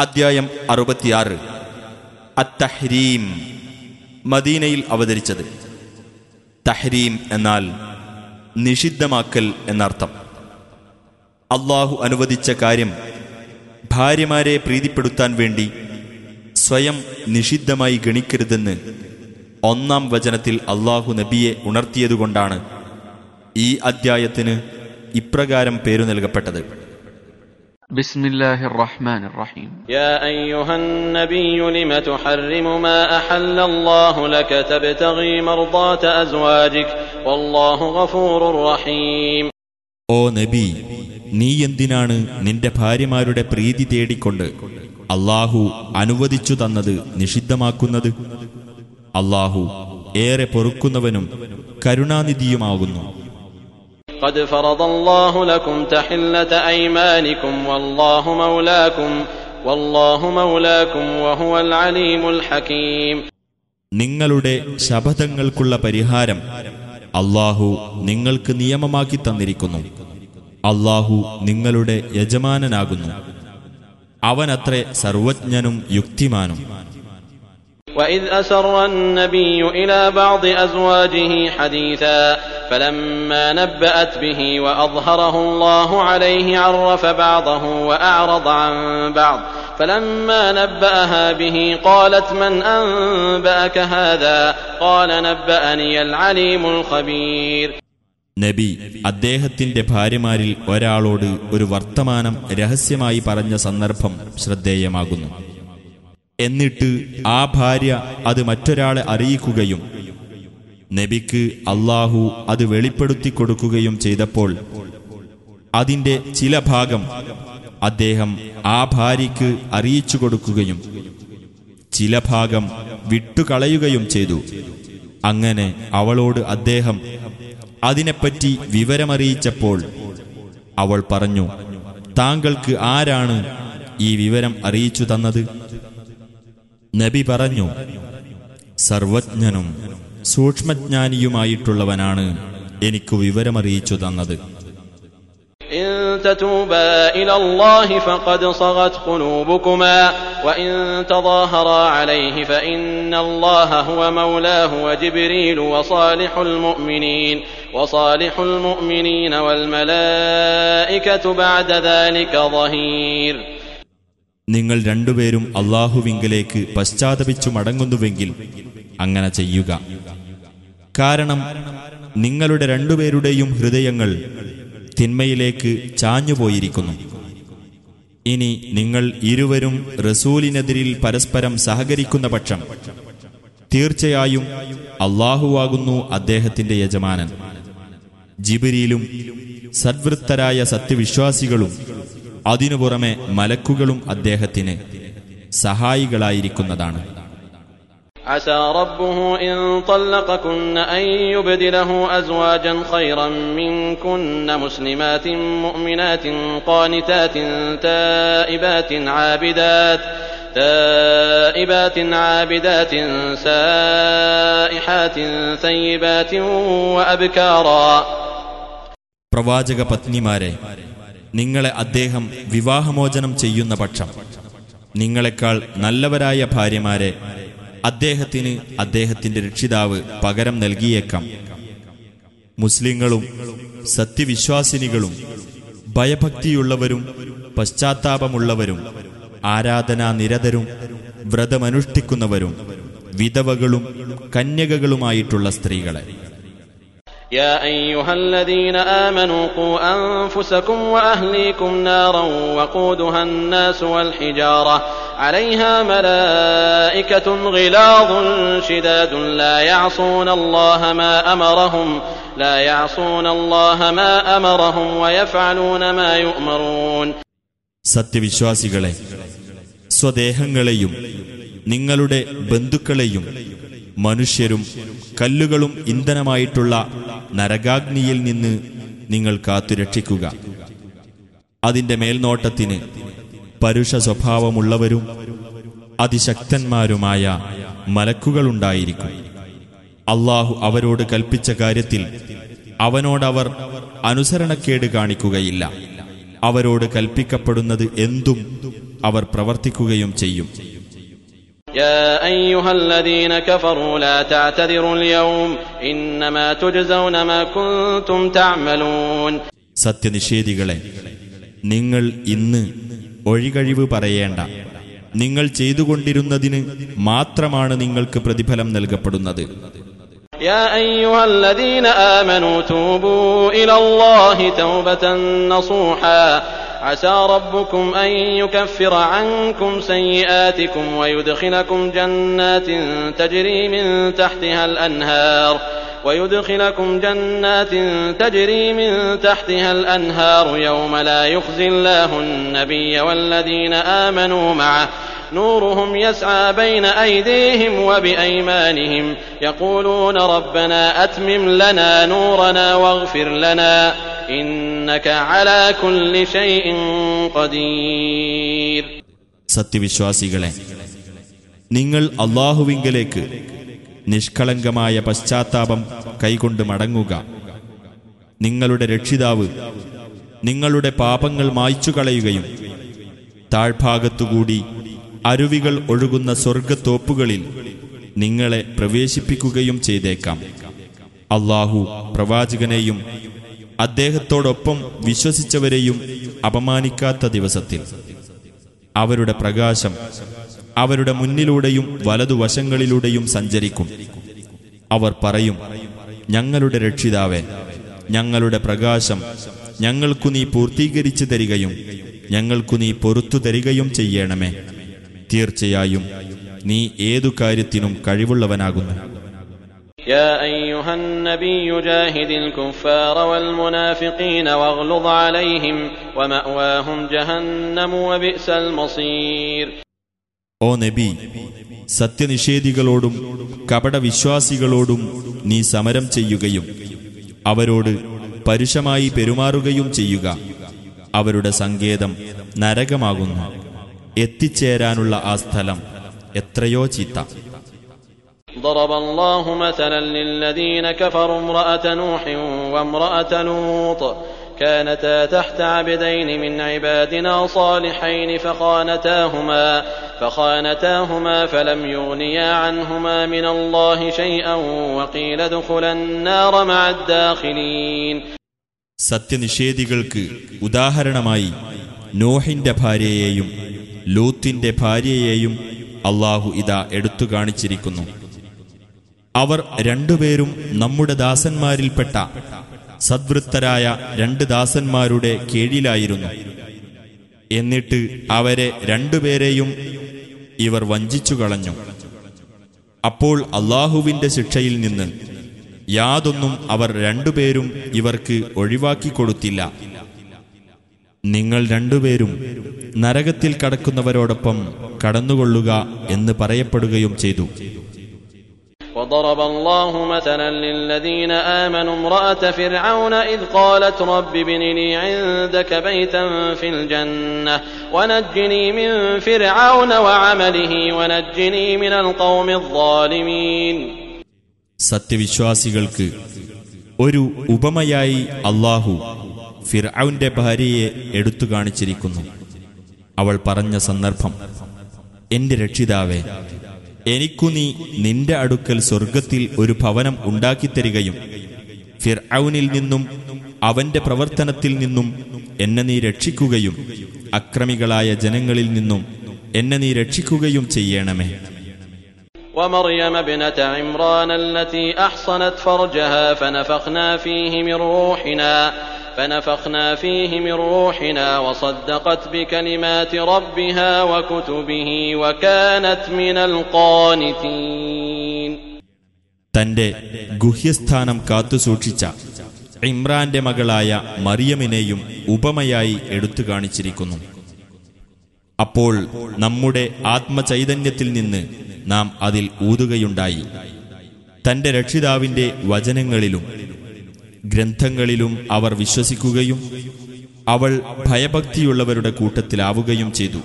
അദ്ധ്യായം അറുപത്തിയാറ്. അത്തഹ്രീം മദീനയിൽ അവതരിച്ചത്. തഹ്രീം എന്നാൽ നിഷിദ്ധമാക്കൽ എന്നർത്ഥം. അള്ളാഹു അനുവദിച്ച കാര്യം ഭാര്യമാരെ പ്രീതിപ്പെടുത്താൻ വേണ്ടി സ്വയം നിഷിദ്ധമായി ഗണിക്കരുതെന്ന് ഒന്നാം വചനത്തിൽ അള്ളാഹു നബിയെ ഉണർത്തിയതുകൊണ്ടാണ് ഈ അദ്ധ്യായത്തിന് ഇപ്രകാരം പേരു നൽകപ്പെട്ടത്. بسم الله الرحمن الرحيم يا أيها النبي لم تحرم ما أحل الله لك تبتغي مرضات أزواجك والله غفور رحيم ഓ നബി നീ എന്തിനാണ് നിന്റെ ഭാര്യമാരുടെ പ്രീതി തേടിക്കൊണ്ട് അള്ളാഹു അനുവദിച്ചു തന്നത് നിഷിദ്ധമാക്കുന്നത് അള്ളാഹു ഏറെ പൊറുക്കുന്നവനും കരുണാനിധിയുമാകുന്നു قد فرض الله لكم تحلة أيمانكم والله مولاكم والله مولاكم وهو العليم الحكيم നിങ്ങളുടെ ശപഥങ്ങൾക്കുള്ള പരിഹാരം അള്ളാഹു നിങ്ങൾക്ക് നിയമമാക്കി തന്നിരിക്കുന്നു അള്ളാഹു നിങ്ങളുടെ യജമാനനാകുന്നു അവനത്രേ സർവജ്ഞനും യുക്തിമാനും وإذ أسر النبي إلى بعض أزواجه حديثا فلما نبأت به وأظهره الله عليه عرف بعضه وأعرض عن بعض فلما نبأها به قالت من أنبأك هذا قال نبأني العليم الخبير നബി അദ്ദേഹത്തിന്റെ ഭാര്യമാരിൽ ഒരാളോട് ഒരു വർത്തമാനം രഹസ്യമായി പറഞ്ഞ സന്ദർഭം ശ്രദ്ധേയമാകുന്നു എന്നിട്ട് ആ ഭാര്യ അത് മറ്റൊരാളെ അറിയിക്കുകയും നബിക്ക് അള്ളാഹു അത് വെളിപ്പെടുത്തി കൊടുക്കുകയും ചെയ്തപ്പോൾ അതിന്റെ ചില ഭാഗം അദ്ദേഹം ആ ഭാര്യയ്ക്ക് അറിയിച്ചു കൊടുക്കുകയും ചില ഭാഗം വിട്ടുകളയുകയും ചെയ്തു. അങ്ങനെ അവളോട് അദ്ദേഹം അതിനെപ്പറ്റി വിവരമറിയിച്ചപ്പോൾ അവൾ പറഞ്ഞു താങ്കൾക്ക് ആരാണ് ഈ വിവരം അറിയിച്ചു തന്നത്? നബി പറഞ്ഞു സർവജ്ഞനും സൂക്ഷ്മജ്ഞാനിയുമായിട്ടുള്ളവനാണ് എനിക്ക് വിവരമറിയിച്ചു തന്നത് إن تتوبا إلى الله فقد صغت قلوبكما وإن تظاهرا عليه فإن الله هو مولاه وجبريل وصالح المؤمنين وصالح المؤمنين والملائكة بعد ذلك ظهير നിങ്ങൾ രണ്ടുപേരും അള്ളാഹുവിങ്കലേക്ക് പശ്ചാത്തപിച്ചു മടങ്ങുന്നുവെങ്കിൽ അങ്ങനെ ചെയ്യുക കാരണം നിങ്ങളുടെ രണ്ടുപേരുടെയും ഹൃദയങ്ങൾ തിന്മയിലേക്ക് ചാഞ്ഞുപോയിരിക്കുന്നു. ഇനി നിങ്ങൾ ഇരുവരും റസൂലിനെതിരിൽ പരസ്പരം സഹകരിക്കുന്ന പക്ഷം തീർച്ചയായും അള്ളാഹുവാകുന്നു അദ്ദേഹത്തിന്റെ യജമാനൻ. ജിബിരിയിലും സദ്വൃത്തരായ സത്യവിശ്വാസികളും അതിനു പുറമെ മലക്കുകളും അദ്ദേഹത്തിന് സഹായികളായിരിക്കുന്നതാണ്. عسى ربه إن طلقكن أن يبدله أزواجا خيرا منكن مسلمات مؤمنات قانتات تائبات عابدات تائبات عابدات سائحات ثيبات وأبكارا പ്രവാചക പത്നിമാരെ നിങ്ങളെ അദ്ദേഹം വിവാഹമോചനം ചെയ്യുന്ന പക്ഷം നിങ്ങളെക്കാൾ നല്ലവരായ ഭാര്യമാരെ അദ്ദേഹത്തിന് അദ്ദേഹത്തിന്റെ രക്ഷിതാവ് പകരം നൽകിയേക്കാം മുസ്ലിങ്ങളും സത്യവിശ്വാസിനികളും ഭയഭക്തിയുള്ളവരും പശ്ചാത്താപമുള്ളവരും ആരാധനാനിരതരും വ്രതമനുഷ്ഠിക്കുന്നവരും വിധവകളും കന്യകകളുമായിട്ടുള്ള സ്ത്രീകളെ يا أيها الذين آمنوا قوا أنفسكم وأهليكم نارا وقودها الناس والحجارة عليها ملائكة غلاظ شداد لا يعصون الله ما أمرهم لا يعصون الله ما أمرهم ويفعلون ما يؤمرون സത്യവിശ്വാസികളെ സ്വദേഹങ്ങളെയും നിങ്ങളുടെ ബന്ധുക്കളെയും മനുഷ്യരും കല്ലുകളും ഇന്ധനമായിട്ടുള്ള നരകാഗ്നിയിൽ നിന്ന് നിങ്ങൾ കാത്തുരക്ഷിക്കുക അതിന്റെ മേൽനോട്ടത്തിന് പരുഷ സ്വഭാവമുള്ളവരും അതിശക്തന്മാരുമായ മലക്കുകളുണ്ടായിരിക്കും അള്ളാഹു അവരോട് കൽപ്പിച്ച കാര്യത്തിൽ അവനോടവർ അനുസരണക്കേട് കാണിക്കുകയില്ല അവരോട് കൽപ്പിക്കപ്പെടുന്നത് എന്തും അവർ പ്രവർത്തിക്കുകയും ചെയ്യും يا أيها الذين كفروا لا تعتذروا اليوم إنما تجزون ما كنتم تعملون സത്യനിഷേധികളെ നിങ്ങൾ ഇന്ന് ഒഴികഴിവ് പറയേണ്ട നിങ്ങൾ ചെയ്തുകൊണ്ടിരുന്നതിന് മാത്രമാണ് നിങ്ങൾക്ക് പ്രതിഫലം നൽകപ്പെടുന്നത് يا أيها الذين آمنوا توبوا إلى الله توبة نصوحا عسى ربكم أن يكفر عنكم سيئاتكم ويدخلكم جنات تجري من تحتها الأنهار ويدخلكم جنات تجري من تحتها الأنهار يوم لا يخزي الله النبي والذين آمنوا معه نورهم يسعى بين أيديهم وبأيمانهم يقولون ربنا أتمم لنا نورنا واغفر لنا إنك على كل شيء قدير സത്യവിശ്വാസികളെ നിങ്ങൾ അള്ളാഹുവിങ്കലേക്ക് നിഷ്കളങ്കമായ പശ്ചാത്താപം കൈകൊണ്ട് മടങ്ങുക. നിങ്ങളുടെ രക്ഷിതാവ് നിങ്ങളുടെ പാപങ്ങൾ മായ്ച്ചു കളയുകയും താഴ്ഭാഗത്തുകൂടി അരുവികൾ ഒഴുകുന്ന സ്വർഗത്തോപ്പുകളിൽ നിങ്ങളെ പ്രവേശിപ്പിക്കുകയും ചെയ്തേക്കാം. അള്ളാഹു പ്രവാചകനെയും അദ്ദേഹത്തോടൊപ്പം വിശ്വസിച്ചവരെയും അപമാനിക്കാത്ത ദിവസത്തിൽ. അവരുടെ പ്രകാശം അവരുടെ മുന്നിലൂടെയും വലതുവശങ്ങളിലൂടെയും സഞ്ചരിക്കും അവർ പറയും ഞങ്ങളുടെ രക്ഷിതാവേ ഞങ്ങളുടെ പ്രകാശം ഞങ്ങൾക്കു നീ പൂർത്തീകരിച്ചു തരികയും ഞങ്ങൾക്കു നീ പൊറത്തു തരികയും ചെയ്യണമേ തീർച്ചയായും നീ ഏതു കാര്യത്തിനും കഴിവുള്ളവനാകുന്നു يا أيها النبي جاهد الكفار والمنافقين واغلظ عليهم ومأواهم جهنم وبئس المصير ഓ നബി സത്യനിഷേധികളോടും കപടവിശ്വാസികളോടും നീ സമരം ചെയ്യുകയും അവരോട് പരുഷമായി പെരുമാറുകയും ചെയ്യുക അവരുടെ സങ്കേതം നരകമാകുന്നു എത്തിച്ചേരാനുള്ള ആ സ്ഥലം എത്രയോ ചീത്ത ضرب الله مثلا للذين كفروا امرأة نوح وامرأة لوط كانتا تحت عبدين من عبادنا صالحين فخانتاهما فخانتاهما فلم يغنيا عنهما من الله شيئا وقيل ادخلا النار مع الداخلين സത്യനിഷേധികൾക്ക് ഉദാഹരണമായി നോഹിന്റെ ഭാര്യയെയും ലൂത്തിന്റെ ഭാര്യയെയും അള്ളാഹു ഇതാ എടുത്തു കാണിച്ചിരിക്കുന്നു അവർ രണ്ടുപേരും നമ്മുടെ ദാസന്മാരിൽപ്പെട്ട സദ്വൃത്തരായ രണ്ട് ദാസന്മാരുടെ കീഴിലായിരുന്നു. എന്നിട്ട് അവരെ രണ്ടുപേരെയും ഇവർ വഞ്ചിച്ചു കളഞ്ഞു. അപ്പോൾ അള്ളാഹുവിന്റെ ശിക്ഷയിൽ നിന്ന് യാതൊന്നും അവർ രണ്ടുപേരും ഇവർക്ക് ഒഴിവാക്കി കൊടുത്തില്ല. നിങ്ങൾ രണ്ടുപേരും നരകത്തിൽ കടക്കുന്നവരോടൊപ്പം കടന്നുകൊള്ളുക എന്ന് പറയപ്പെടുകയും ചെയ്തു. وضرب الله مثلا للذين آمنوا امرأة فرعون إذ قالت رب ابن لي عندك بيتا في الجنة ونجني من فرعون وعمله ونجني من القوم الظالمين സത്യവിശ്വാസികൾക്ക് ഒരു ഉപമയായി അള്ളാഹു ഫിർഔന്റെ ഭാര്യയെ എടുത്തു കാണിച്ചിരിക്കുന്നു അവൾ പറഞ്ഞ സന്ദർഭം എന്റെ രക്ഷിതാവേ എനിക്കു നീ നിന്റെ അടുക്കൽ സ്വർഗത്തിൽ ഒരു ഭവനം ഉണ്ടാക്കിത്തരികയും ഫിർഔനിൽ നിന്നും അവന്റെ പ്രവർത്തനത്തിൽ നിന്നും എന്നെ നീ രക്ഷിക്കുകയും അക്രമികളായ ജനങ്ങളിൽ നിന്നും എന്നെ നീ രക്ഷിക്കുകയും ചെയ്യണമേ ومريم ابنة عمران التي أحصنت فرجها فنفخنا فيه من روحنا فنفخنا فيه من روحنا وصدقت بكلمات ربها وكتبه وكانت من القانتين തന്റെ ഗുഹ്യസ്ഥാനം കാത്തുസൂക്ഷിച്ച ഇമ്രാന്റെ മകളായ മറിയമിനെയും ഉപമയായി എടുത്തു കാണിച്ചിരിക്കുന്നു അപ്പോൾ നമ്മുടെ ആത്മചൈതന്യത്തിൽ നിന്ന് നാം അതിൽ ഊതുകയുണ്ടായി തന്റെ രക്ഷിതാവിന്റെ വചനങ്ങളിലും ഗ്രന്ഥങ്ങളിലും അവർ വിശ്വസിക്കുകയും അവൾ ഭയഭക്തിയുള്ളവരുടെ കൂട്ടത്തിലാവുകയും ചെയ്തു.